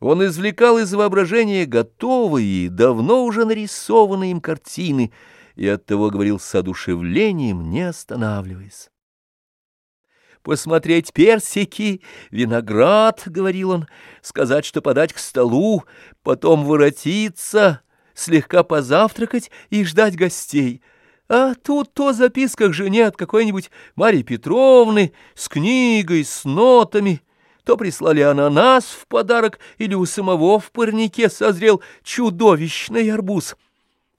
Он извлекал из воображения готовые, давно уже нарисованные им картины, и оттого говорил с одушевлением, не останавливаясь. «Посмотреть персики, виноград», — говорил он, — «сказать, что подать к столу, потом воротиться, слегка позавтракать и ждать гостей». А тут то записка к жене от какой-нибудь Марьи Петровны с книгой, с нотами, то прислали ананас в подарок, или у самого в парнике созрел чудовищный арбуз.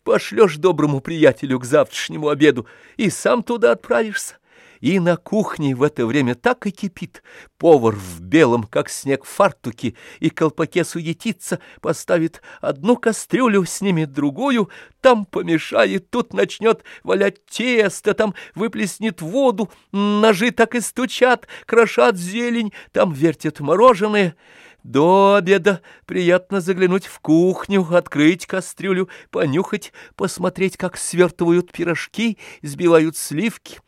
Пошлешь доброму приятелю к завтрашнему обеду и сам туда отправишься. И на кухне в это время так и кипит. Повар в белом, как снег, фартуке и колпаке суетится, поставит одну кастрюлю, снимет другую, там помешает, тут начнет валять тесто, там выплеснет воду, ножи так и стучат, крошат зелень, там вертят мороженое. До обеда приятно заглянуть в кухню, открыть кастрюлю, понюхать, посмотреть, как свертывают пирожки, сбивают сливки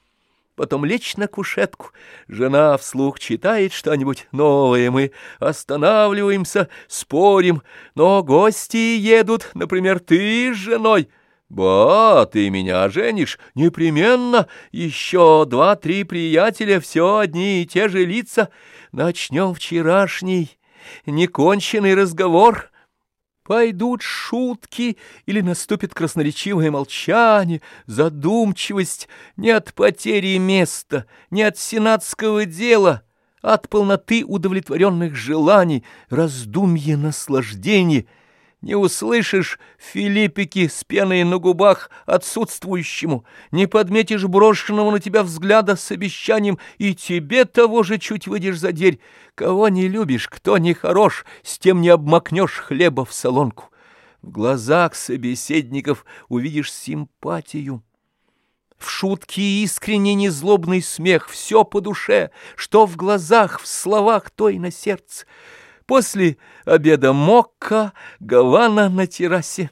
потом лечь на кушетку. Жена вслух читает что-нибудь новое, мы останавливаемся, спорим, но гости едут, например, ты с женой. «Ба, ты меня женишь? Непременно! Еще два-три приятеля, все одни и те же лица. Начнем вчерашний неконченный разговор». Пойдут шутки или наступит красноречивое молчание, задумчивость не от потери места, не от сенатского дела, а от полноты удовлетворенных желаний, раздумье наслаждения — не услышишь Филиппики с пеной на губах отсутствующему, не подметишь брошенного на тебя взгляда с обещанием, и тебе того же чуть выйдешь за дверь. Кого не любишь, кто не хорош, с тем не обмакнешь хлеба в солонку. В глазах собеседников увидишь симпатию. В шутке искренний незлобный смех, все по душе, что в глазах, в словах, то и на сердце. После обеда Мокка, Гавана на террасе.